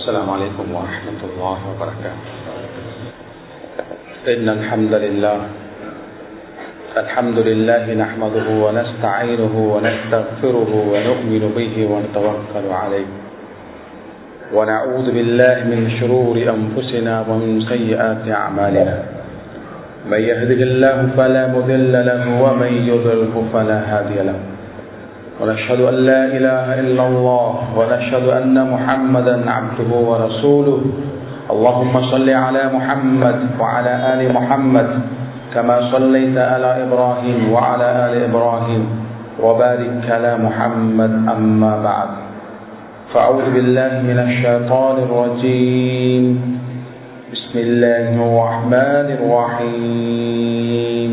السلام عليكم ورحمة الله وبركاته. إن الحمد لله الحمد لله نحمده ونستعينه ونستغفره ونؤمن به ونتوكل عليه. ونعوذ بالله من شرور أنفسنا ومن سيئات أعمالنا. من يهده الله فلا مذل له ومن يضله فلا هادي له. ونشهد أن لا إله إلا الله ونشهد أن محمدا عبده ورسوله. اللهم صل على محمد وعلى آل محمد كما صليت على إبراهيم وعلى آل إبراهيم وبارك على محمد أما بعد. فأعوذ بالله من الشيطان الرجيم. بسم الله الرحمن الرحيم.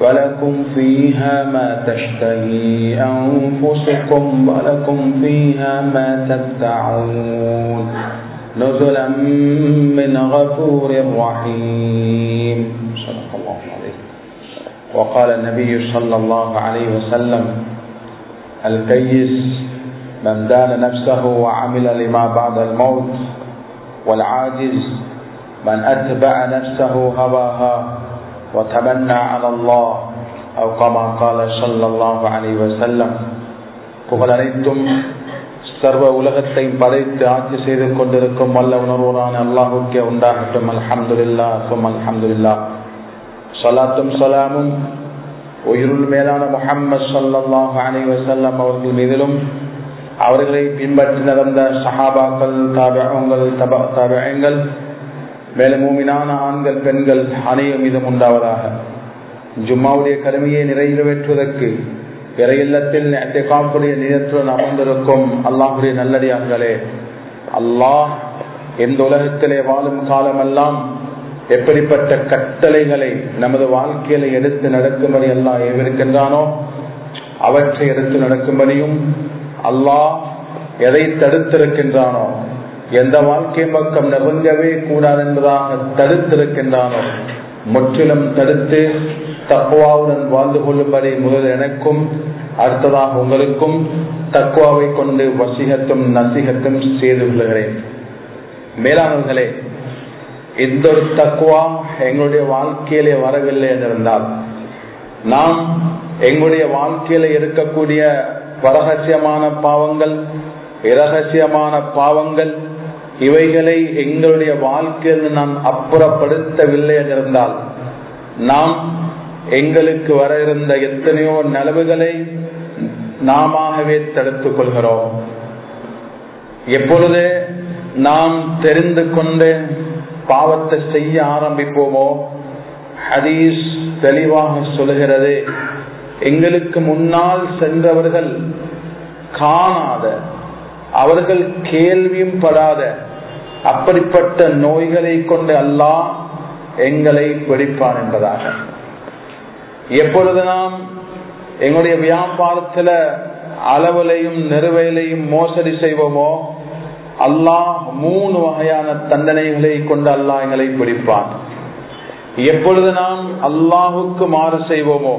ولكم فيها ما تشتهي أنفسكم ولكم فيها ما تدعون نزلا من غفور رحيم. صدق الله عليه وقال النبي صلى الله عليه وسلم الكيس من دان نفسه وعمل لما بعد الموت والعاجز من أتبع نفسه هواها وتمنى على الله أو كما قال صلى الله عليه وسلم புகழ் அனைத்தும் சர்வ உலகத்தையும் படைத்து ஆட்சி செய்து கொண்டிருக்கும் வல்ல உணர்வோரான அல்லாஹுக்கே உண்டாகட்டும் அல்ஹம்துல்லா சும் அல்ஹம்துல்லா சலாத்தும் சலாமும் உயிருள் மேலான முஹம்மது சல்லாஹ் அலி வசல்லம் அவர்கள் மீதிலும் அவர்களை பின்பற்றி நடந்த சஹாபாக்கள் தாபங்கள் தபங்கள் மேலும் மூமினான ஆண்கள் பெண்கள் அனைவரும் மீதும் உண்டாவதாக. ஜும்மாவுடைய கருமையை நிறைவேற்றுவதற்கு பிற இல்லத்தில் காப்புடைய நிலத்துடன் அமர்ந்திருக்கும் அல்லாஹுடைய நல்லடியார்களே அல்லாஹ் எந்த உலகத்திலே வாழும் காலமெல்லாம் எப்படிப்பட்ட கட்டளைகளை நமது வாழ்க்கையில எடுத்து நடக்கும்படி எல்லாம் ஏவிருக்கின்றானோ அவற்றை எடுத்து நடக்கும்படியும் அல்லாஹ் எதை தடுத்திருக்கின்றானோ எந்த வாழ்க்கை பக்கம் நெருங்கவே கூடாது என்பதாக தடுத்திருக்கின்றானோ முற்றிலும் தடுத்து தக்குவாவுடன் வாழ்ந்து கொள்ளும்படி முதல் எனக்கும் அடுத்ததாக உங்களுக்கும் தக்குவாவை கொண்டு வசிகத்தும் நசிகத்தும் செய்து கொள்கிறேன். மேலானவர்களே எந்த ஒரு தக்குவா எங்களுடைய வாழ்க்கையிலே வரவில்லை என்றிருந்தால் நாம் எங்களுடைய வாழ்க்கையில இருக்கக்கூடிய பரகசியமான பாவங்கள் இரகசியமான பாவங்கள் இவைகளை எங்களுடைய வாழ்க்கையில் நாம் அப்புறப்படுத்தவில்லை என்றிருந்தால் நாம் எங்களுக்கு வர இருந்த எத்தனையோ நலவுகளை நாமவே தடுத்துக் கொள்கிறோம். எப்பொழுது நாம் தெரிந்து கொண்டு பாவத்தை செய்ய ஆரம்பிப்போமோ ஹதீஸ் தெளிவாக சொல்கிறது எங்களுக்கு முன்னால் சென்றவர்கள் காணாத அவர்கள் கேள்வியும் படாத அப்படிப்பட்ட நோய்களை கொண்டு அல்லாஹ் எங்களை வெடிப்பான் என்பதாக. எப்பொழுது நாம் எங்களுடைய வியாபாரத்துல அளவுலையும் நிறுவையிலையும் மோசடி செய்வோமோ அல்லாஹ் மூணு வகையான தண்டனைகளை கொண்டு அல்லாஹ் எங்களை பிடிப்பான் எப்பொழுது நாம் அல்லாஹுக்கு மாறு செய்வோமோ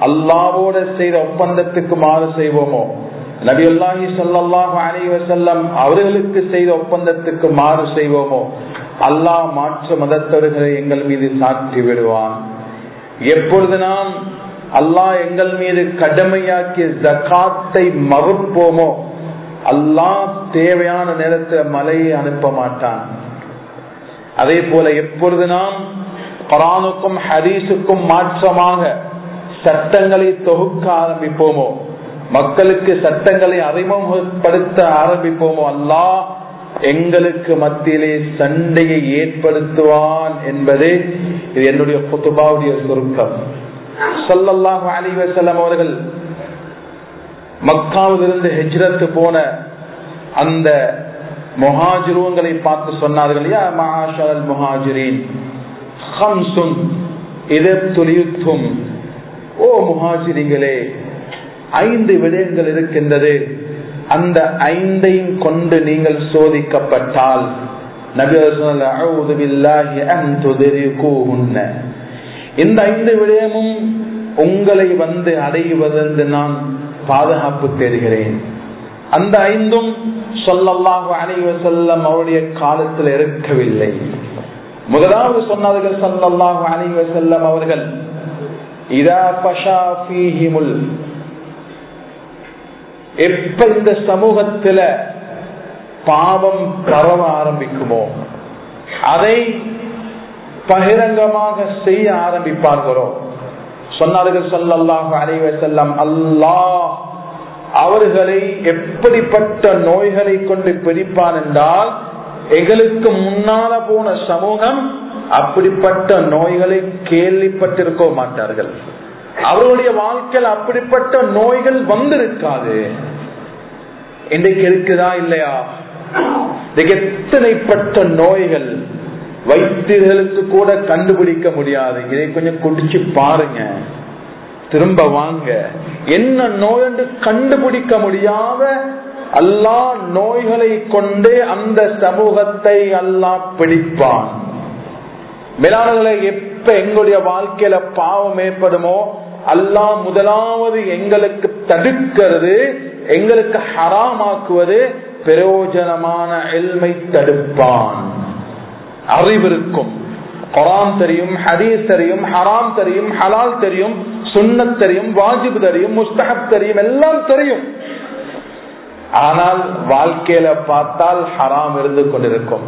அல்லாவோட செய்த ஒப்பந்தத்துக்கு மாறு செய்வோமோ நபி அல்லாஹி சல்லாஹ் அலி அவர்களுக்கு செய்த ஒப்பந்தத்துக்கு மாறு செய்வோமோ? அல்லாஹ் மாற்று மதத்தவர்களை எங்கள் மீது சாற்றி விடுவான். எப்பொழுது நாம் அல்லாஹ் எங்கள் மீது கடமையாக்கிய ஜக்காத்தை மறுப்போமோ? அல்லாஹ் தேவையான நேரத்தில் மலையை அனுப்ப மாட்டான். அதே போல எப்பொழுது நாம் குரானுக்கும் ஹரீஸுக்கும் மாற்றமாக சட்டங்களை தொகுக்க ஆரம்பிப்போமோ? மக்களுக்கு சட்டங்களை அறிமுகப்படுத்த ஆரம்பிப்போமோ அல்லாஹ் எங்களுக்கு மத்தியிலே சண்டையை ஏற்படுத்துவான் என்பதே இது என்னுடைய புத்துபாவுடைய சுருக்கம். சொல்லல்லாஹ் அலிவசல்லம் அவர்கள் மக்காவிலிருந்து ஹெஜ்ரத்து போன அந்த முஹாஜிருவங்களை பார்த்து சொன்னார்கள் யா மஹாஷல் முஹாஜிரின் ஹம்சுன் இதத்துலியுத்தும் ஓ முஹாஜிரிங்களே ஐந்து விடயங்கள் இருக்கின்றது. அந்த ஐந்தையும் கொண்டு நீங்கள் சோதிக்கப்பட்டால் இந்த ஐந்து விடயமும் உங்களை வந்து அடைவதென்று நான் பாதுகாப்பு தேடுகிறேன். அந்த ஐந்தும் சொல்லல்லாக அனைவர் செல்லம் அவருடைய காலத்தில் இருக்கவில்லை. முதலாவது சொன்னார்கள் சொல்லல்லாக அனைவர் செல்லம் அவர்கள் இதா பஷா ஃபீஹிமுல் எப்ப இந்த சமூகத்துல பாவம் பரவ ஆரம்பிக்குமோ அதை பகிரங்கமாக செய்ய ஆரம்பிப்பார்களோ? சொன்னார்கள் சொல்லல்லாஹு அலைவ செல்லம் அல்லாஹ் அவர்களை எப்படிப்பட்ட நோய்களை கொண்டு பிரிப்பான் என்றால் எங்களுக்கு முன்னால போன சமூகம் அப்படிப்பட்ட நோய்களை கேள்விப்பட்டிருக்க மாட்டார்கள். அவருடைய வாழ்க்கையில் அப்படிப்பட்ட நோய்கள் வந்திருக்காது. இன்றைக்கு இருக்குதா இல்லையா? எத்தனைப்பட்ட நோய்கள் வைத்தியர்களுக்கு கூட கண்டுபிடிக்க முடியாது. இதை கொஞ்சம் குடிச்சு பாருங்க. திரும்ப வாங்க. என்ன நோய் என்று கண்டுபிடிக்க முடியாத அல்லா நோய்களை கொண்டே அந்த சமூகத்தை அல்லா பிடிப்பான். மேலாளர்களை எப்ப எங்களுடைய வாழ்க்கையில பாவம் ஏற்படுமோ அல்லா முதலாவது எங்களுக்கு தடுக்கிறது எங்களுக்கு ஹராமாக்குவது பிரயோஜனமான எல்மை தடுப்பான். அறிவிருக்கும் கொரான் தெரியும் ஹரீஸ் தெரியும் ஹராம் தெரியும் ஹலால் தெரியும் சுண்ணத் தெரியும் வாஜிப் தெரியும் முஸ்தகப் தெரியும் எல்லாம் தெரியும். ஆனால் வாழ்க்கையில பார்த்தால் ஹராம் இருந்து கொண்டிருக்கும்.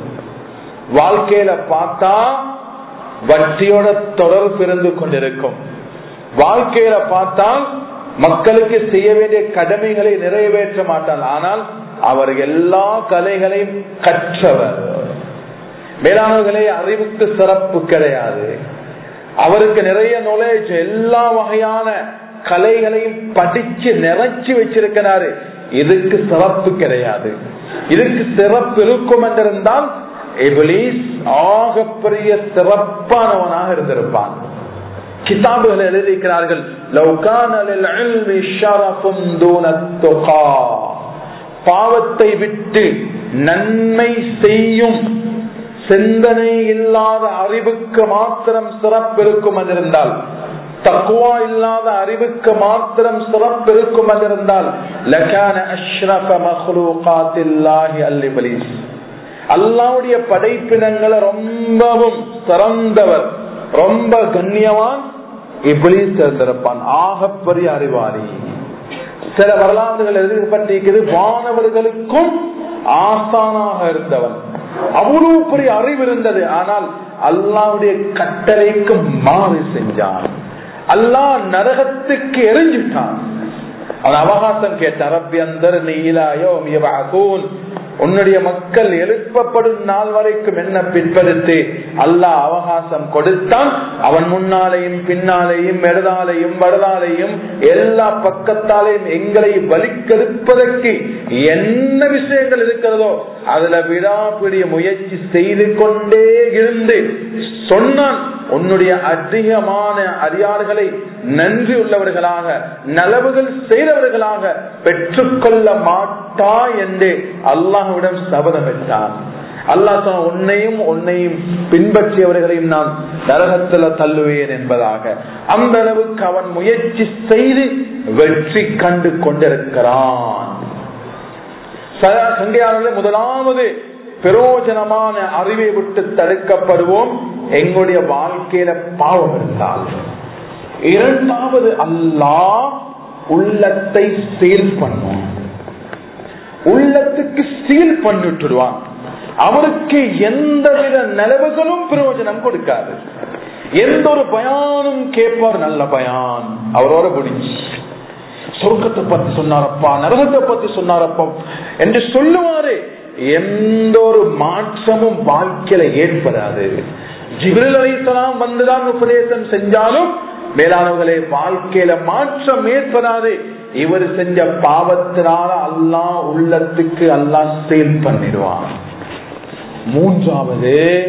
வாழ்க்கையில பார்த்தா வட்டியோட தொடர்பு இருந்து கொண்டிருக்கும். வாழ்க்கையில பார்த்தால் மக்களுக்கு செய்ய வேண்டிய கடமைகளை நிறைவேற்ற மாட்டார் ஆனால் அவர் எல்லா கலைகளையும் கற்றவர். மேலானவர்களே அறிவுக்கு சிறப்பு கிடையாது. அவருக்கு நிறைய நாலேஜ் எல்லா வகையான கலைகளையும் படிச்சு நிறைச்சி வச்சிருக்கிறாரு. இதுக்கு சிறப்பு கிடையாது. இதுக்கு சிறப்பு இருக்கும் என்றிருந்தால் எபிலீஸ் ஆகப்பெரிய சிறப்பானவனாக இருந்திருப்பான். கிதாபுகள் எழுதியிருக்கிறார்கள். பாவத்தை விட்டு நன்மை செய்யும் சிந்தனை இல்லாத அறிவுக்கு மாத்திரம் சிறப்பு இருக்கும் என்றிருந்தால் தக்குவா இல்லாத அறிவுக்கு மாத்திரம் சிறப்பு இருக்கும் என்றிருந்தால் லகான அஷ்ரஃப மஹ்லூகாத்தில்லாஹி அல்லிபலீஸ் அல்லாவுடைய படைப்பினங்களை ரொம்பவும் சிறந்தவர் ரொம்ப கண்ணியவான் இப்படி சேர்ந்திருப்பான் ஆகப்பெரிய அறிவாளி. சில வரலாறுகள் எதிர்பட்டிருக்கிறது வானவர்களுக்கும் ஆசானாக இருந்தவன். அவ்வளவு பெரிய அறிவு இருந்தது. ஆனால் அல்லாவுடைய கட்டளைக்கு மாறு செஞ்சான். அல்லாஹ் நரகத்துக்கு எரிஞ்சிட்டான். அவன் அவகாசம் கேட்ட ரப்பி அந்தர் நீலாயோ உன்னுடைய மக்கள் எழுப்பப்படும் நாள் வரைக்கும் என்ன பின்படுத்தி? அல்லாஹ் அவகாசம் கொடுத்தான். அவன் முன்னாலேயும் பின்னாலேயும் இடதாலையும் வடதாலையும் எல்லா பக்கத்தாலையும் எங்களை வலிக்கெடுப்பதற்கு என்ன விஷயங்கள் இருக்கிறதோ அதுல விடாப்பிடிய முயற்சி செய்து கொண்டே இருந்து சொன்னான் உன்னுடைய அதிகமான அடியார்களை நன்றி உள்ளவர்களாக நலவுகள் செய்தவர்களாக பெற்றுக்கொள்ள மாட்டா என்று அல்லாஹுடன் சபதம் பெற்றான் அல்லாஹ் உன்னையும் உன்னையும் பின்பற்றியவர்களையும் நான் நரகத்துல தள்ளுவேன் என்பதாக. அந்த அளவுக்கு அவன் முயற்சி செய்து வெற்றி கண்டு கொண்டிருக்கிறான். சங்கையாளர்களே முதலாவது பிரயோஜனமான அறிவை விட்டு தடுக்கப்படுவோம். எங்களுடைய வாழ்க்கையில பாவம் இருந்தால். இரண்டாவது அல்லாஹ் உள்ளத்தை சீல் பண்ணும். உள்ளத்துக்கு சீல் பண்ணிட்டுடுவான் அவருக்கு எந்தவித நிலவுகளும் பிரயோஜனம் கொடுக்காது. எந்த ஒரு பயானும் கேட்பார் நல்ல பயான். அவரோட முடிஞ்சு. சொர்க்கத்தை பத்தி சொன்னாரப்பா நரகத்தை பத்தி சொன்னாரப்பா என்று சொல்லுவாரு. எந்த ஒரு மாற்றமும் வாழ்க்கையில ஏற்படாது. ஜிபிரில் அலிசலாம் வந்துதான் உபதேசம் செஞ்சாலும் மேலானவர்களே வாழ்க்கையில மாற்றம் ஏற்படாது. இவர் செஞ்ச பாவத்தினால அல்லா உள்ளத்துக்கு அல்லா சேல் பண்ணிடுவான். மூன்றாவது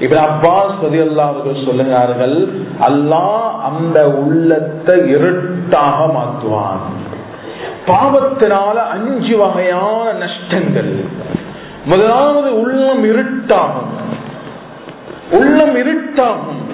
இப்ப அப்பாஸ் அவர்கள் சொல்லுகிறார்கள் அல்லாஹ் அந்த உள்ளத்தை இருட்டாக மாற்றுவான். பாவத்தினால அஞ்சு வகையான நஷ்டங்கள். முதலாவது உள்ளம் இருட்டாகும். உள்ளம் இருட்டாகும்.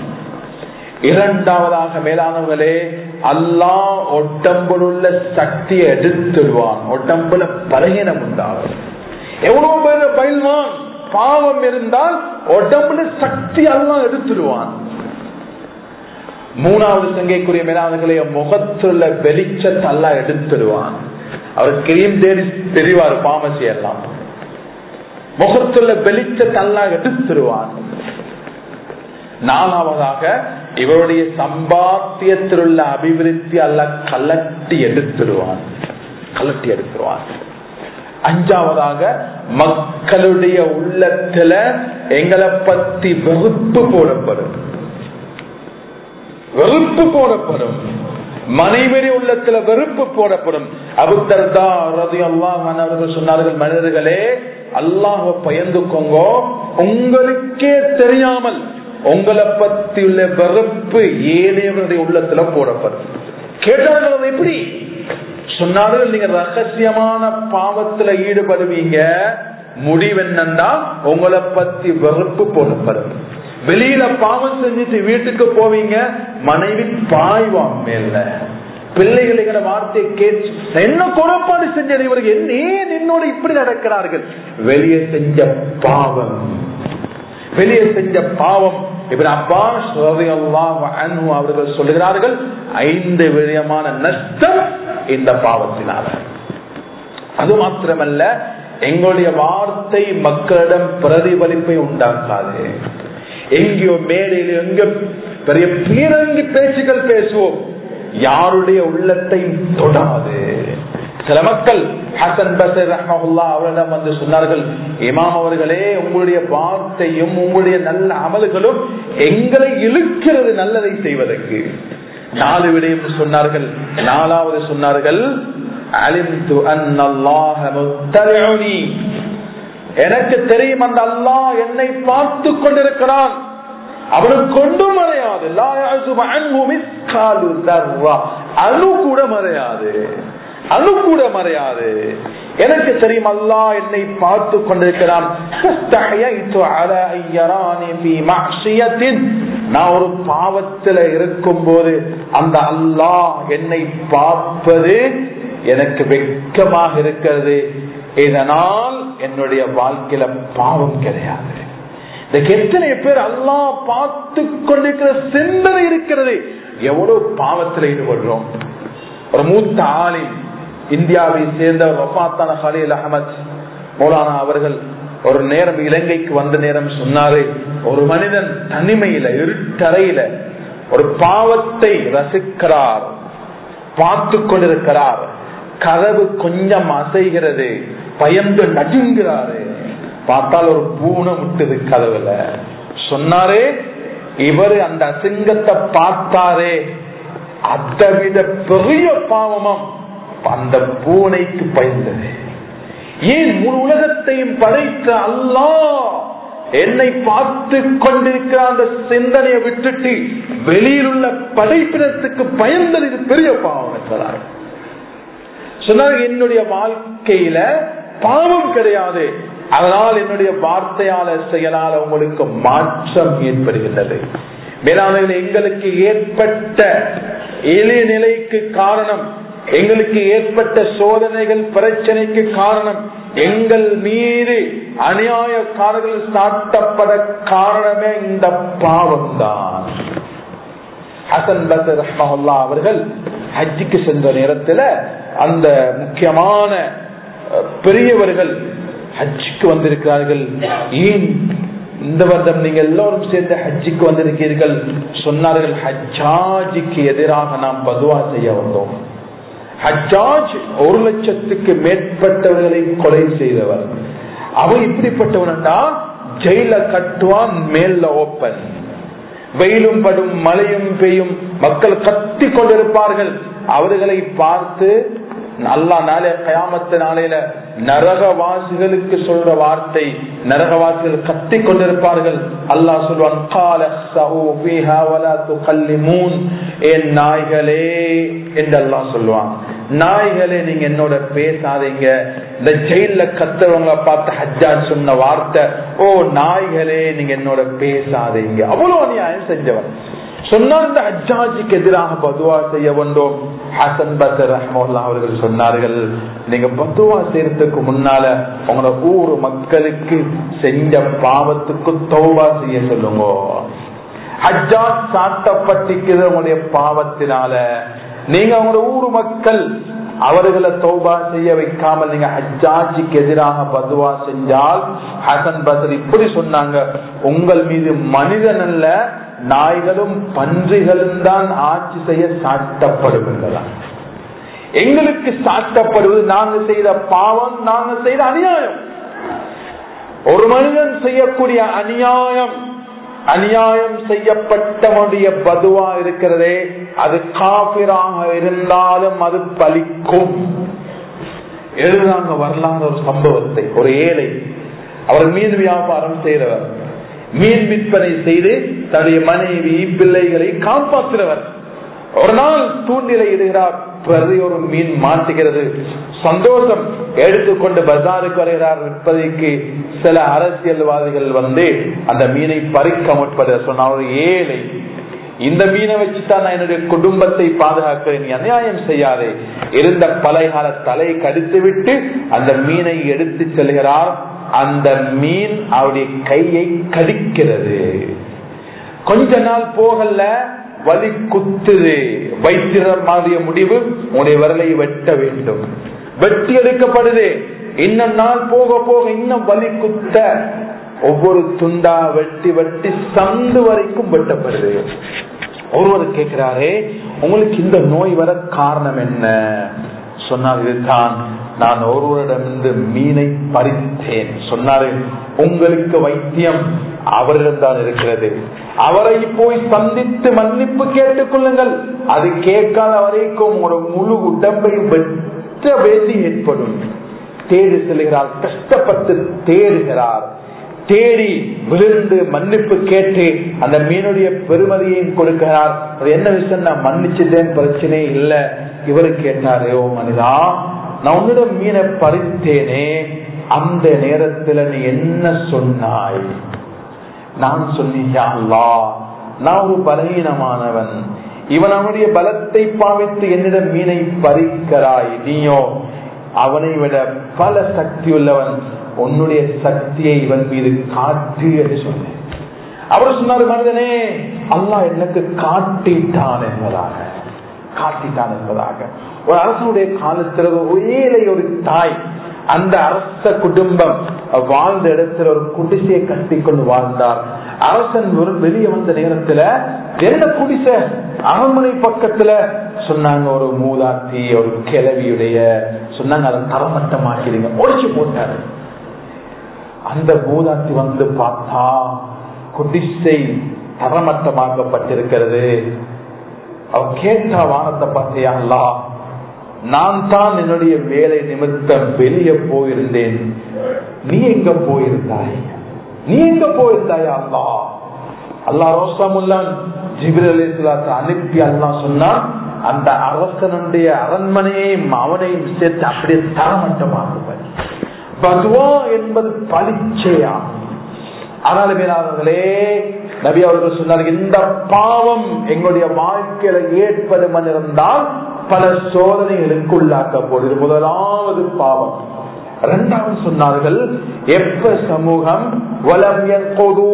இரண்டாவதாக மேலானவர்களே அல்லாஹ் ஒட்டம்பில் உள்ள சக்தியை எடுத்துடுவான். ஒட்டம்புல பலகீனம் உண்டாகும். எவ்வளவு பேர் பயில்வான்? பாவம் இருந்தால் உடம்புல சக்தி எல்லாம் எடுத்துடுவான். மூணாவது சங்கைக்குரிய மேலானங்களே முகத்துல வெளிச்சத்தை எல்லாம் எடுத்துடுவான். அவர் கிரீம் தேடி தெரிவார் பாமசி எல்லாம். முகத்துல வெளிச்சத்தை எல்லாம் எடுத்துடுவான். நாலாவதாக இவருடைய சம்பாத்தியத்தில் உள்ள அபிவிருத்தி அல்ல கலட்டி எடுத்துடுவான். கலட்டி எடுத்துருவான் அஞ்சாவதாக மக்களுடைய உள்ளத்துல எங்களை பத்தி வெறுப்பு போடப்படும். வெறுப்பு போடப்படும். மனைவரி உள்ளத்துல வெறுப்பு போடப்படும். அபுத்தர்தா ரதி சொன்னார்கள் மனிதர்களே அல்லாஹ பயந்துக்கோங்கோ. உங்களுக்கே தெரியாமல் உங்களை பத்தி உள்ள வெறுப்பு ஏனையவருடைய உள்ளத்துல போடப்படும். கேட்டார்கள் எப்படி? சொன்னாலும் நீங்க ரகசியமான பாவத்துல ஈடுபடுவீங்க. முடிவு என்னன்னா உங்களை பத்தி வெறுப்பு போடப்படும். வெளியில பாவம் செஞ்சுட்டு வீட்டுக்கு போவீங்க மனைவி பாய்வான் மேல. பிள்ளைகளுங்கிற வார்த்தையை கேட்டு என்ன குறப்பாடு செஞ்ச இவருக்கு ஏன் என்னோட இப்படி நடக்கிறார்கள்? வெளியே செஞ்ச பாவம். வெளியே செஞ்ச பாவம். இப்ப அப்பாஸ் அவர்கள் சொல்லுகிறார்கள் ஐந்து விதமான நஷ்டம் இந்த பாவத்தினால. அது மாத்திரமல்ல எங்களுடைய வார்த்தை மக்களிடம் பிரதிபலிப்பை உண்டாக்காது. எங்கேயோ மேடையில் எங்க பெரிய பீரங்கி பேச்சுகள் பேசுவோம் யாருடைய உள்ளத்தை தொடாது. சில மக்கள் ஹசன் பசர் ரஹமுல்லா அவரிடம் வந்து சொன்னார்கள் இமாம் அவர்களே உங்களுடைய வார்த்தையும் உங்களுடைய நல்ல அமல்களும் எங்களை இழுக்கிறது நல்லதை செய்வதற்கு. நாலு விடயம் சொன்னார்கள். நாலாவது சொன்னார்கள் அலிந்து அன்னல்லாஹ முத்தலிஉனி. எனக்கு தெரியும் அந்த அல்லாஹ் என்னை பார்த்து கொண்டிருக்கிறான். அவனுக்கு கொண்டும் மறையாது. அணு கூட மறையாது. அது கூட மறையாது. எனக்கு தெரியும் அல்லா என்னை பார்த்து கொண்டிருக்கிறான். நான் ஒரு பாவத்தில் இருக்கும் போது அந்த அல்லாஹ் என்னை பார்ப்பது எனக்கு வெட்கமாக இருக்கிறது. இதனால் என்னுடைய வாழ்க்கையில பாவம் கிடையாது. எத்தனை பேர் அல்லா பார்த்து கொண்டிருக்கிற சிந்தனை இருக்கிறது. எவ்வளவு பாவத்தில் ஈடுபடுறோம். ஒரு மூத்த ஆளின் இந்தியாவை சேர்ந்த வஃத்தான ஹலீல் அஹமத் மௌலானா அவர்கள் ஒரு நேரம் இலங்கைக்கு வந்த நேரம் சொன்னாரு ஒரு மனிதன் தனிமையில இருட்டறையில ஒரு பாவத்தை ரசிக்கிறார் பார்த்து கொண்டிருக்கிறார் கதவு கொஞ்சம் அசைகிறது பயந்து நடுங்கிறாரு பார்த்தால் ஒரு பூனை விட்டுது கதவுல. சொன்னாரே இவர் அந்த அசிங்கத்தை பார்த்தாரே. அத்தவித பெரிய பாவமும் அந்த பூனைக்கு பயந்தது. ஏன் முழு உலகத்தையும் படைத்த அல்லா என்னை பார்த்து கொண்டிருக்கிற அந்த சிந்தனையை விட்டுட்டு வெளியில் உள்ள படைப்பினத்துக்கு பயந்தது? இது பெரிய பாவம் என்றார் சொன்னார் என்னுடைய வாழ்க்கையில பாவம் கிடையாது. அதனால் என்னுடைய வார்த்தையால செயலால உங்களுக்கு மாற்றம் ஏற்படுகின்றது. மேலாளர்கள் எங்களுக்கு ஏற்பட்ட எளிய காரணம் எங்களுக்கு ஏற்பட்ட சோதனைகள் பிரச்சனைக்கு காரணம் எங்கள் மீது அநியாயக்காரர்கள் சாட்டப்பட காரணமே இந்த பாவம் தான் ஹசன் பசர் அவர்கள் ஹஜ்ஜிக்கு சென்ற நேரத்தில் அந்த முக்கியமான பெரியவர்கள் ஹஜ்ஜிக்கு வந்திருக்கிறார்கள். ஏன் இந்த வருடம் நீங்க எல்லோரும் சேர்ந்து ஹஜ்ஜிக்கு வந்திருக்கீர்கள்? சொன்னார்கள் ஹஜ்ஜாஜிக்கு எதிராக நாம் பதுவா செய்ய வந்தோம். ஹஜாஜ் ஒரு லட்சத்துக்கு மேற்பட்டவர்களை கொலை செய்தவர். அவன் இப்படிப்பட்டவனா ஜெயில கட்டுவான் மேல ஓப்பன். வெயிலும் படும் மழையும் பெய்யும் மக்கள் கத்தி கொண்டிருப்பார்கள் அவர்களை பார்த்து அல்லா நாளே கயாமத்து நாளையில நரகவாசிகளுக்கு சொல்ற வார்த்தை நரகவாசிகள் கத்தி கொண்டிருப்பார்கள். அல்லாஹ் சொல்வான் என் நாய்களே என்று அல்லாஹ் சொல்லுவான் நாய்களே நீங்க என்னோட பேசாதீங்க. இந்த ஜெயில கத்துறவங்க பார்த்து ஹஜ்ஜான் சொன்ன வார்த்தை ஓ நாய்களே நீங்க என்னோட பேசாதீங்க. அவ்வளவு நியாயம் செஞ்சவன். சொன்னால் இந்த ஹஜ்ஜாஜிக்கு எதிராக பதுவா செய்ய வேண்டும். ஹசன் பசர் ரஹ்மல்லா அவர்கள் சொன்னார்கள் நீங்க பதுவா செய்யறதுக்கு முன்னால உங்களோட ஊர் மக்களுக்கு செஞ்ச பாவத்துக்கு தௌவா செய்ய சொல்லுங்க. ஹஜ்ஜாஜ் சாட்டப்பட்டிருக்கிற உங்களுடைய பாவத்தினால நீங்க உங்களோட ஊர் மக்கள் அவர்களை தௌபா செய்ய வைக்காமல் நீங்க ஹஜ்ஜாஜிக்கு எதிராக பதுவா செஞ்சால் ஹசன் பசர் இப்படி சொன்னாங்க. உங்கள் மீது மனிதன் அல்ல நாய்களும் பன்றிகளும் தான் ஆட்சி செய்ய சாட்டப்படுகின்றன. எங்களுக்கு சாட்டப்படுவது நாங்க செய்த பாவம் நாங்க செய்த அநியாயம். ஒரு மனிதன் செய்யக்கூடிய அநியாயம் அநியாயம் செய்யப்பட்டவனுடைய பதுவா இருக்கிறதே அது காபிராக இருந்தாலும் அது பலிக்கும். எழுதுறாங்க வரலாறு ஒரு சம்பவத்தை ஒரு ஏழை அவர் மீது வியாபாரம் செய்கிறவர் மீன் விற்பனை செய்து தன்னுடைய மனைவி பிள்ளைகளை காப்பாற்றுகிறவர். ஒரு நாள் தூண்டிலை இடுகிறார். பிரதி ஒரு மீன் மாட்டுகிறது. சந்தோஷம் எடுத்துக்கொண்டு பஜாருக்கு வருகிறார். விற்பதைக்கு சில அரசியல்வாதிகள் வந்து அந்த மீனை பறிக்க முற்பட சொன்ன ஒரு ஏழை இந்த மீனை வச்சுதான் நான் என்னுடைய குடும்பத்தை பாதுகாக்கிறேன். நீ அநியாயம் செய்யாதே. இருந்த பழையகால தலை கடித்து விட்டு அந்த மீனை எடுத்து செல்கிறார். அந்த மீன் அவருடைய கையை கடிக்கிறது. கொஞ்ச நாள் போகல வலி குத்துது. வைத்தியர் மாதிரிய முடிவு உன்னுடைய விரலை வெட்ட வேண்டும். வெட்டி எடுக்கப்படுது. இன்னும் நாள் போக போக இன்னும் வலி குத்த. ஒவ்வொரு துண்டா வெட்டி வெட்டி சந்து வரைக்கும் வெட்டப்படுது. ஒருவர் கேட்கிறாரே உங்களுக்கு இந்த நோய் வர காரணம் என்ன? சொன்னால் இதுதான். நான் ஒருவரிடமிருந்து மீனை பறித்தேன். சொன்னாரு உங்களுக்கு வைத்தியம் அவரிடம் தான் இருக்கிறது. அவரை போய் சந்தித்து மன்னிப்பு கேட்டுக் கொள்ளுங்கள். அது கேட்காத வரைக்கும் உங்களோட முழு உடம்பை வெற்ற வேண்டி ஏற்படும். தேடி செல்கிறார் கஷ்டப்பட்டு தேடுகிறார். தேடி விழுந்து மன்னிப்பு கேட்டு அந்த மீனுடைய பெருமதியையும் கொடுக்கிறார். அது என்ன விஷயம் நான் மன்னிச்சுட்டேன் பிரச்சனை இல்லை. இவரு கேட்டாரே ஓ மனிதா நான் உன்னிடம் மீனை பறித்தேனே அந்த நேரத்துல நீ என்ன சொன்னாய்? நான் சொன்னா நான் ஒரு பலகீனமானவன். இவன் அவனுடைய பலத்தை பாவித்து என்னிடம் மீனை பறிக்கிறாய் நீயோ. அவனை விட பல சக்தி உள்ளவன் உன்னுடைய சக்தியை இவன் மீது காட்டு என்று சொன்னேன். அவர் சொன்னார் மனிதனே அல்லா எனக்கு காட்டிட்டான் என்பதாக. காட்டித்தான் என்பதாக. ஒரு அரசனுடைய காலத்தில் ஒரு ஏழை ஒரு தாய் அந்த அரச குடும்பம் வாழ்ந்த இடத்துல ஒரு குடிசையை கட்டிக்கொண்டு வாழ்ந்தார். அரசன் வெளியே வந்த நேரத்துல என்ன குடிசை? அரண்மனை பக்கத்துல சொன்னாங்க ஒரு மூதாத்தி ஒரு கிளவியுடைய சொன்னாங்க அதை தரமட்டமாக்கிறீங்க ஒழிச்சு போட்டாரு. அந்த மூதாத்தி வந்து பார்த்தா குடிசை தரமட்டமாக்கப்பட்டிருக்கிறது. அவ கேட்டா வானத்தை பார்த்தியா? நான் தான் என்னுடைய வேலை நிமித்தம் வெளியே போயிருந்தேன். நீ எங்க போயிருந்தாய்? நீ எங்க போயிருந்தாய் அல்லா அல்லா ரோசாமுல்லான் ஜிபிரலாத்தை அனுப்பி அல்லா சொன்னான் அந்த அரசனுடைய அரண்மனையையும் அவனையும் சேர்த்து அப்படியே தரமட்டமாக்குவார் பதுவா என்பது பளிச்சையாகும் ஆனால் மேலாளர்களே நபி அவர்கள் சொன்னார் இந்த பாவம் எங்களுடைய வாழ்க்கையில ஏற்படும் இருந்தால் பல சோதனைகளுக்கு உள்ளாக்கப்படும் முதலாவது பாவம். இரண்டாவது சொன்னார்கள் எப்ப சமூகம் வலம் என்பது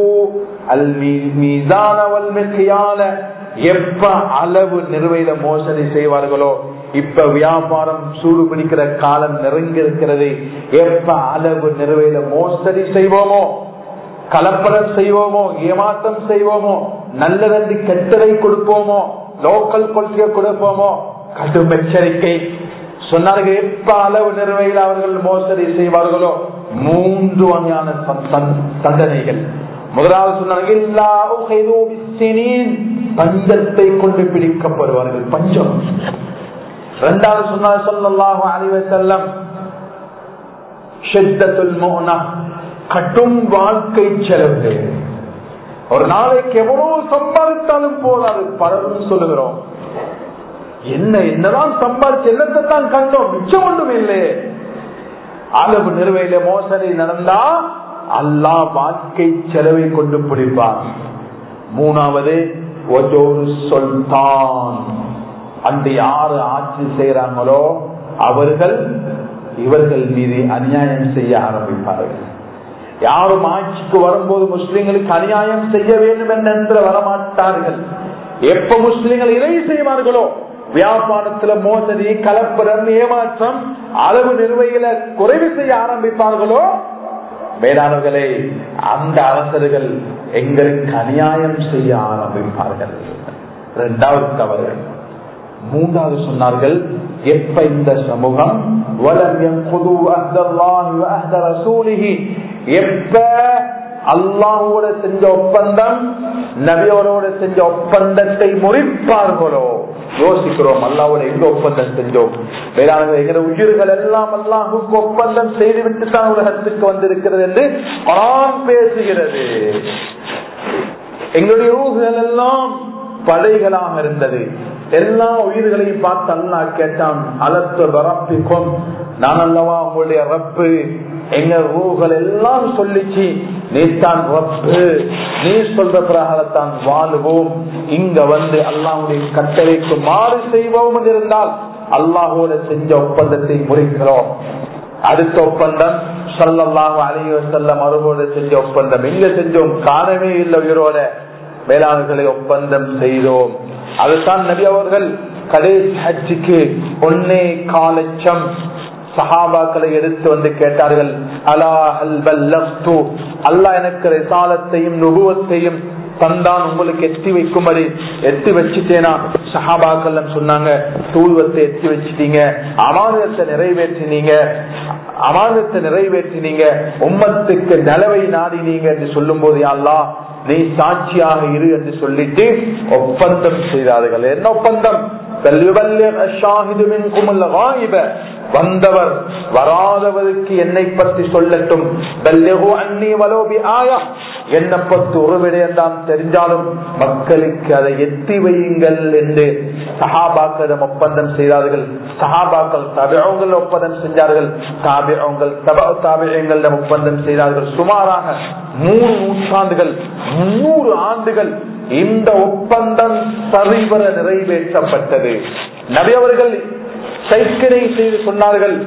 எப்ப அளவு நிர்வையில மோசடி செய்வார்களோ இப்ப வியாபாரம் சூடு பிடிக்கிற காலம் நெருங்கி இருக்கிறது எப்ப அளவு நிர்வையில மோசடி செய்வோமோ கலப்படம் செய்வோமோ ஏமாற்றம் செய்வோமோ நல்லதன்றி கெட்டதை கொடுப்போமோ லோக்கல் கொள்கையை கொடுப்போமோ கடும் எச்சரிக்கை. சொன்னார்கள் எப்ப அளவு நிறுவையில் அவர்கள் மோசடி செய்வார்களோ மூன்று வகையான தண்டனைகள். முதலாவது சொன்னார்கள் பஞ்சத்தை கொண்டு பிடிக்கப்படுவார்கள் பஞ்சம். இரண்டாவது சொன்னார் சொல்லல்லாஹு அறிவை செல்லம் கட்டும் வாழ்க்கை செலவு ஒரு நாளைக்கு எவ்வளவு சம்பாதித்தாலும் போதாது. பலரும் சொல்லுகிறோம். என்ன என்னதான் சம்பாதிச்சு என்னத்தை தான் கண்டோம்? மிச்சம் ஒன்றும் இல்லை. அளவு நிறுவையில மோசடி நடந்தா அல்லா வாழ்க்கை செலவை கொண்டு பிடிப்பார் மூணாவது சொல்தான். அந்த யாரு ஆட்சி செய்யறாங்களோ அவர்கள் இவர்கள் மீது அநியாயம் செய்ய ஆரம்பிப்பார்கள். யாரும் ஆட்சிக்கு வரும்போது முஸ்லிம்களுக்கு அநியாயம் செய்ய வேண்டும் என்று வரமாட்டார்கள். எப்ப முஸ்லிம்கள் இறை செய்வார்களோ வியாபாரத்துல மோசடி கலப்படம் ஏமாற்றம் அளவு நிர்வகில குறைவு செய்ய ஆரம்பிப்பார்களோ? மேலானவர்களே அந்த அரசர்கள் எங்களுக்கு அநியாயம் செய்ய ஆரம்பிப்பார்கள். இரண்டாவது தவறு. மூன்றாவது சொன்னார்கள் எப்ப இந்த சமூகம்? எப்ப அல்லாஹோட செஞ்ச ஒப்பந்தம் நபியோரோட செஞ்ச ஒப்பந்தத்தை முறிப்பார்களோ? யோசிக்கிறோம் அல்லாவோட எங்க ஒப்பந்தம் செஞ்சோம்? வேளாண் எங்க உயிர்கள் எல்லாம் அல்லாஹுக்கு ஒப்பந்தம் செய்துவிட்டு தான் உலகத்துக்கு வந்திருக்கிறது என்று பேசுகிறது. எங்களுடைய ஊர்கள் எல்லாம் படைகளாக இருந்தது. எல்லா உயிர்களையும் பார்த்து அல்லா கேட்டான் அலத்து பரப்பிக்கும் நான் அல்லவா உங்களுடைய ரப்பு எங்க ரூகள் எல்லாம் சொல்லிச்சு நீத்தான் ரப்பு. நீ சொல்ற பிரகாரத்தான் வாழுவோம். இங்க வந்து அல்லாவுடைய கட்டளைக்கு மாறு செய்வோம் இருந்தால் அல்லாஹோட செஞ்ச ஒப்பந்தத்தை முறிக்கிறோம். அடுத்த ஒப்பந்தம் சொல்லலாம் அலைய செல்ல அருகோட செஞ்ச ஒப்பந்தம். எங்க செஞ்சோம்? காணவே இல்லை உயிரோட. வேளாண்களை ஒப்பந்தம் செய்தோம். அதுதான் நபி அவர்கள் கடைசி ஹஜ்ஜுக்கு ஒன்னே காலட்சம் சஹாபாக்களை எடுத்து வந்து கேட்டார்கள் அலா அல்லாஹ் எனக்கு ரிசாலத்தையும் நுபுவத்தையும் தந்தான் உங்களுக்கு எத்தி வைக்கும்படி. எத்தி வச்சுட்டேனா? சஹாபாக்கள் சொன்னாங்க தூள்வத்தை எத்தி வச்சுட்டீங்க அமானத்தை நிறைவேற்றினீங்க அமானத்தை நிறைவேற்றினீங்க உம்மத்துக்கு நலவை நாடினீங்க என்று சொல்லும் போது அல்லா நீ சாட்சியாக இரு என்று சொல்லிட்டு ஒப்பந்தம் செய்தார்கள். என்ன ஒப்பந்தம்? வந்தவர் வராதவருக்கு என்னை பற்றி சொல்லட்டும். ஆயா என்னை பத்து ஒரு விடயம் தெரிஞ்சாலும் மக்களுக்கு அதை எத்தி வையுங்கள் என்று சஹாபாக்களிடம் ஒப்பந்தம் செய்தார்கள். சஹாபாக்கள் தபியங்கள் ஒப்பந்தம் செஞ்சார்கள். தாபியங்கள் தப தாபியங்களிடம் ஒப்பந்தம் செய்தார்கள். சுமாராக மூணு நூற்றாண்டுகள் முன்னூறு ஆண்டுகள் இந்த ஒப்பந்தம் சரிவர நிறைவேற்றப்பட்டது. நபி அவர்கள் சைக்கிளை செய்து சொன்னார்கள்.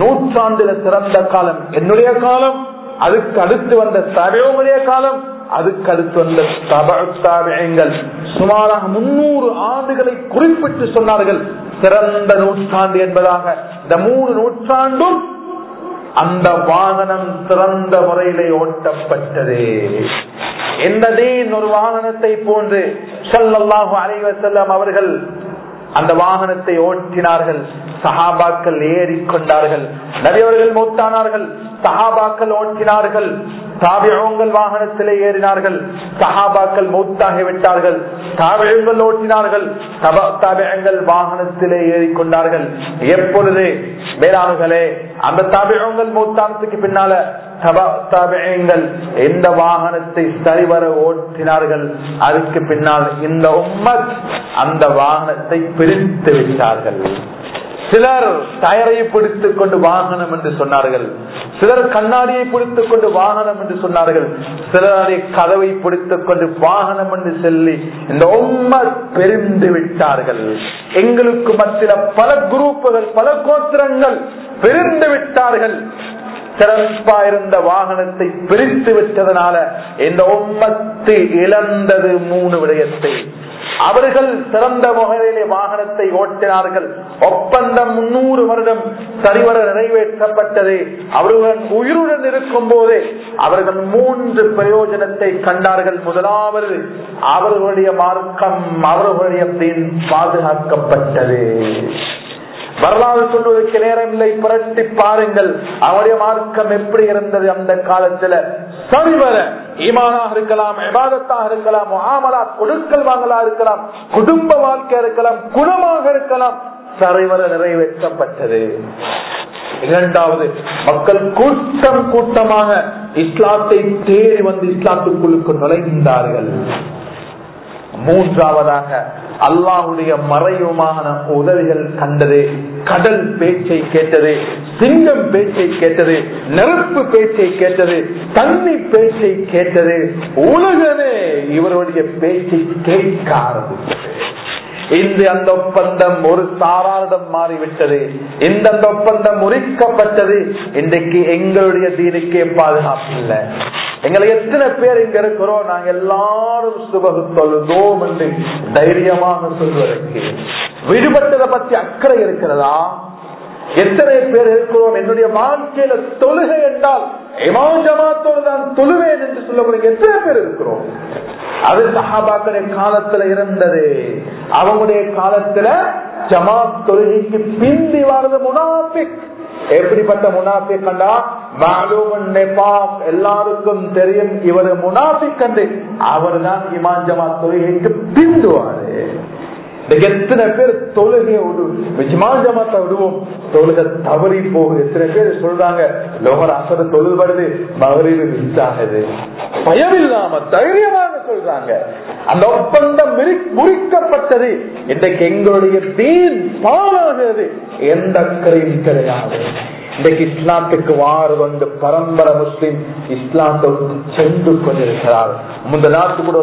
நூற்றாண்டுல சிறந்த காலம். என்னுடைய காலம்? அதுக்கு அடுத்து வந்த தரையோடைய காலம். அதுக்கு அடுத்து வந்த தபங்கள் சுமாராக முன்னூறு ஆண்டுகளை குறிப்பிட்டு சொன்னார்கள். சிறந்த நூற்றாண்டு என்பதாக. இந்த மூணு நூற்றாண்டும் அந்த வாகனம் சிறந்த முறையிலே ஓட்டப்பட்டது. என்னதேன் ஒரு வாகனத்தை போன்று சொல்லல்லாஹு அலைவ செல்லம் அவர்கள் அந்த வாகனத்தை ஓட்டினார்கள். சஹாபாக்கள் ஏறிக்கொண்டார்கள். நிறையவர்கள் மூத்தானார்கள். சஹாபாக்கள் ஓட்டினார்கள். தாபியங்கள் வாகனத்திலே ஏறினார்கள். சஹாபாக்கள் மூத்தாகி விட்டார்கள். தாபியங்கள் ஓட்டினார்கள். தாபியங்கள் வாகனத்திலே ஏறிக்கொண்டார்கள். எப்பொழுது மேலாளர்களே அந்த தாபியங்கள் மௌத்தானத்துக்கு பின்னால தாபியங்கள் எந்த வாகனத்தை சரிவர ஓட்டினார்கள்? அதுக்கு பின்னால் இந்த உம்மத் அந்த வாகனத்தை பிரித்து விட்டார்கள். சிலர் டயரை பிடித்துக் கொண்டு வாகனம் என்று சொன்னார்கள். சிலர் கண்ணாடியை பிடித்துக் கொண்டு வாகனம் என்று சொன்னார்கள். சிலருடைய கதவை பிடித்துக் கொண்டு வாகனம் என்று சொல்லி இந்த உம்மர் பெருந்து விட்டார்கள். எங்களுக்கு மத்தியில பல குரூப்புகள் பல கோத்திரங்கள் பிரிந்து விட்டார்கள். சிறப்பா இருந்த வாகனத்தை பிரித்து விட்டதனால இந்த உம்மத்து இழந்தது மூணு விடயத்தை. அவர்கள் சிறந்த முறையிலே வாகனத்தை ஓட்டினார்கள். ஒப்பந்தம் முன்னூறு வருடம் சரிவர நிறைவேற்றப்பட்டது. அவர்கள் உயிருடன் இருக்கும் போதே அவர்கள் மூன்று பிரயோஜனத்தை கண்டார்கள். முதலாவது அவர்களுடைய மார்க்கம் அவர்களுடைய பின் பாதுகாக்கப்பட்டது. வரலாறு சொல்வதற்கு நேரம் இல்லை புரட்டி பாருங்கள். அவருடைய மார்க்கம் எப்படி இருந்தது அந்த காலத்துல? சரிவர ஈமானாக இருக்கலாம் விவாதத்தாக இருக்கலாம் ஆமலா கொடுக்கல் வாங்கலா இருக்கலாம் குடும்ப வாழ்க்கை இருக்கலாம் குணமாக இருக்கலாம். சரிவர நிறைவேற்றப்பட்டது. இரண்டாவது மக்கள் கூட்டம் கூட்டமாக இஸ்லாத்தை தேடி வந்து இஸ்லாத்துக்குள்ளுக்கு நுழைந்தார்கள் மூன்றாவதாக அல்லாஹுடைய மறைவுமான உதவிகள் கண்டது கடல் பேச்சை கேட்டது சிங்கம் பேச்சை கேட்டது நெருப்பு பேச்சை கேட்டது தண்ணி பேச்சை கேட்டது உலகமே இவருடைய பேச்சை கேட்க ஆரம்பித்தது இன்று அந்த ஒப்பந்தம் ஒரு சாராரிடம் மாறிவிட்டது. இந்த அந்த ஒப்பந்தம் முறிக்கப்பட்டது. இன்றைக்கு எங்களுடைய தீனுக்கே பாதுகாப்பு இல்லை. எங்களை எத்தனை பேர் இங்க இருக்கிறோம்? நாங்க எல்லாரும் சுபகு சொல்லுதோம் என்று தைரியமாக சொல்வதற்கு. விடுபட்டதை பற்றி அக்கறை இருக்கிறதா? எத்தனை பேர் இருக்கிறோம்? என்னுடைய வாழ்க்கையில தொழுகை என்றால் இமாஜமாத்தோடு தான் தொழுவேன் என்று சொல்லக்கூடிய எத்தனை பேர் இருக்கிறோம்? அது சஹாபாக்களுடைய காலத்துல இருந்தது. அவங்களுடைய காலத்துல ஜமாத் தொழுகைக்கு பிந்தி வாழ்ந்த முனாபிக் எப்படிப்பட்ட முனாபிக் கண்டா? எல்லாருக்கும் தெரியும் இவர் முனாபிக் கண்டு. அவர் தான் இமான் ஜமாத் தொழுகைக்கு பிந்துவாரு. எத்தனை பேர் தொழுகை ஜமாத்தை விடுவோம். தொழுகை தவறி போகுது. எத்தனை பேர் சொல்றாங்க லோகர் அசர தொழில் வருது மகளிர் மிஸ் ஆகுது பயம் இல்லாம தைரியமாக சொல்றாங்க. அந்த ஒப்பந்தம் முறிக்கப்பட்டது. இன்றைக்கு எங்களுடைய தீன் பாலாகிறது எந்த அக்கறையும் கிடையாது. இன்றைக்கு இஸ்லாத்துக்கு வாறு வந்து பரம்பரை முஸ்லிம் இஸ்லாத்தை சென்று கொண்டிருக்கிறார். முந்த நாட்டு கூட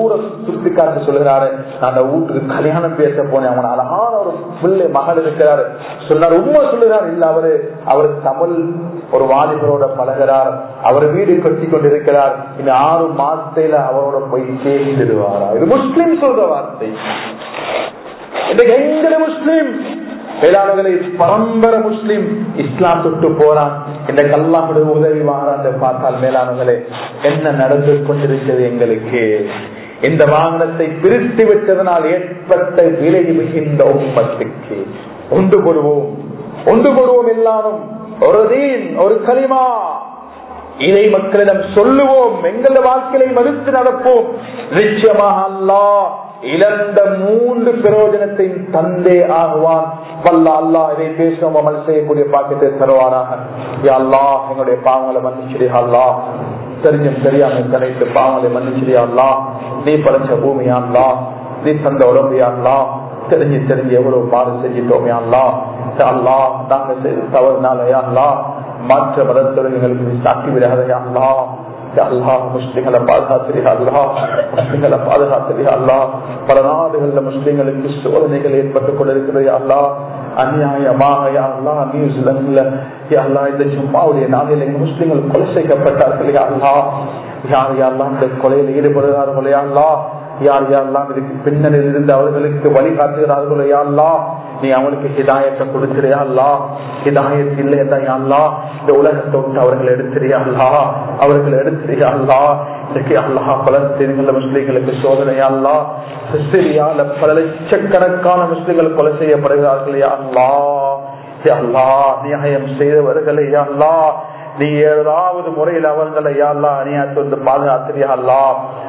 ஊரை சுத்தி காட்டு சொல்லுகிறாரு அந்த வீட்டுக்கு கல்யாணம் பேச போனேன் அவன் அழகான ஒரு பிள்ளை மகள் இருக்கிறாரு. சொன்னார் உண்மை சொல்லுகிறார் இல்ல அவரு அவர் தமிழ் ஒரு வாலிபரோட பழகிறார். அவர் வீடு கட்டி கொண்டிருக்கிறார். இந்த ஆறு மாசத்துல அவரோட போய் சேர்ந்துடுவாரா? இது முஸ்லிம் சொல்ற வார்த்தை. இன்றைக்கு எங்களை முஸ்லிம்? வேளாண்களை பரம்பரை முஸ்லிம் இஸ்லாம் தொட்டு போறான் இந்த கல்லாமுடைய உதவி வாரான் பார்த்தால் மேலானவர்களே என்ன நடந்து கொண்டிருக்கிறது எங்களுக்கு? இந்த வாகனத்தை பிரித்து விட்டதனால் ஏற்பட்ட விலை மிகுந்த உண்மத்துக்கு ஒன்று போடுவோம் ஒன்று போடுவோம் எல்லாரும். ஒரு தீன் ஒரு களிமா. இதை மக்களிடம் சொல்லுவோம். எங்களது வாழ்க்கையை மறுத்து நடப்போம். நிச்சயமாக அல்லா இழந்த மூன்று பிரயோஜனத்தை தந்தே ஆகுவான். வல்ல அல்லா இதை பேசும் அமல் செய்யக்கூடிய பாக்கியத்தை தருவானாக. அல்லா எங்களுடைய பாவங்களை மன்னிச்சிரியா அல்லா தெரிஞ்சும் தெரியாம கலைத்து பாவங்களை மன்னிச்சிரியா அல்லா நீ படைச்ச பூமியா அல்லா நீ தந்த உடம்பையா அல்லா தெரிஞ்சு தெரிஞ்சு எவ்வளவு பாடு செஞ்சிட்டோமே அல்லா அல்லா நாங்க செய்த தவறுனாலயா அல்லா மாற்ற மதத்தொழில்களுக்கு சாக்கி விடாதையா அல்லா அல்லாஹ் முஸ்லிம்களை பாதுகாத்திரியா அல்லா முஸ்லிம்களை பாதுகாத்திரியா அல்லா பல நாடுகள்ல முஸ்லிம்களுக்கு சோதனைகள் ஏற்பட்டுக் கொண்டிருக்கிறது அல்லா அநியாயமாக அல்லா நியூசிலாந்துல அல்லா இந்த சும்மாவுடைய நாளில் எங்க முஸ்லிம்கள் கொலை செய்யப்பட்டார்கள் அல்லா யார் யாரெல்லாம் இந்த கொலையில் ஈடுபடுகிறார்களே அல்லா யார் யாரெல்லாம் இதுக்கு பின்னணியில் இருந்து அவர்களுக்கு வழிகாட்டுகிறார்களோ யாழ்லா நீ அவனுக்கு ஹிதாயத்தை கொடுக்கிறியா அல்லா ஹிதாயத் இல்லையா யாழ்லா இந்த உலகத்தை விட்டு அவர்கள் எடுத்திரியா அல்லா அவர்கள் எடுத்திரியா அல்லா இன்றைக்கு அல்லா பலஸ்தீன்கள முஸ்லீம்களுக்கு சோதனையா அல்லா பல லட்சக்கணக்கான முஸ்லீம்கள் கொலை செய்யப்படுகிறார்கள் யா அல்லா அல்லா நியாயம் செய்தவர்களே அல்லா நீ ஏதாவது முறையில் அவர்களை யாரெல்லாம் அணியாத்து வந்து பாதுகாத்திரியா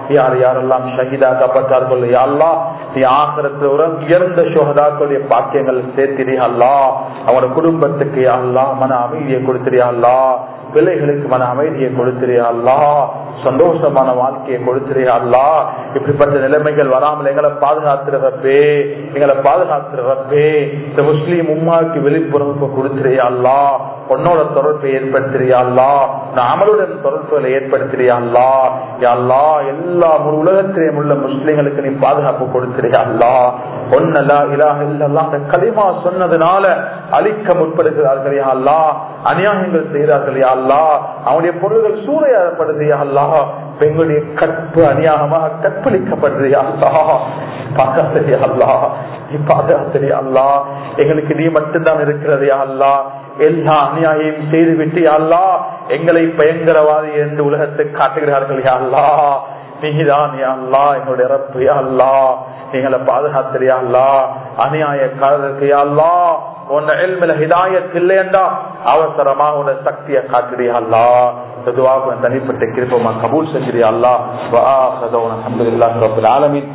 யார்? யாரெல்லாம் ஷஹீதாக்கப்பட்டார்கள் யாரெல்லாம் நீ ஆசிரத்தில் உயர்ந்த சுகதாக்களுடைய பாக்கியங்கள் சேர்த்திரியா அல்லா அவனோட குடும்பத்துக்கு யாரெல்லாம் மன அமைதியை கொடுத்திரியா பிள்ளைகளுக்கு மன அமைதியை கொடுத்திரியா அல்லா சந்தோஷமான வாழ்க்கையை கொடுத்திரியா அல்லா. இப்படிப்பட்ட நிலைமைகள் வராமல் எங்களை பாதுகாத்துறப்பே எங்களை பாதுகாத்துறப்பே இந்த முஸ்லீம் உம்மாவுக்கு விழிப்புணர்வு கொடுத்திரியா அல்லா. உன்னோட தொடர்பை ஏற்படுத்துறியா அல்லா. அமலுடன் தொடர்புகளை ஏற்படுத்துறியா அல்லா. அல்லா எல்லா உலகத்திலேயும் உள்ள முஸ்லீம்களுக்கு நீ பாதுகாப்பு கொடுத்திரியா அல்லா. ஒன்னல்லா இலாக இல்லல்லா அந்த களிமா சொன்னதுனால அழிக்க முற்படுகிறார்கள் அல்லா. அநியாயங்கள் செய்கிறார்கள் யா அல்லா அவனுடைய பொருள்கள் சூறையாடப்படுது யா அல்லா பெண்களுடைய கற்பு அநியாகமாக கற்பழிக்கப்படுது யா அல்லா பாக்காத்திரியா அல்லா நீ அல்லா எங்களுக்கு நீ மட்டும்தான் இருக்கிறது. அல்லா எல்லா அநியாயம் செய்துவிட்டு அல்லா எங்களை பயங்கரவாதி என்று உலகத்தை காட்டுகிறார்கள். அல்லா நீதான் அல்லா என்னுடைய ரப்பு அல்லா எங்களை பாதுகாத்திரியா அல்லா அநியாயக்காரருக்கு அல்லா உன்ன எல்மில ஹிதாயத் இல்லையண்டா அவசரமா உன்ன சக்தியை காட்டுறியா அல்லா. இந்த தனிப்பட்ட கிருப்பமா கபூல் செஞ்சிரியா அல்லா. வா அல்ஹம்துலில்லாஹி ரப்பில் ஆலமீன்.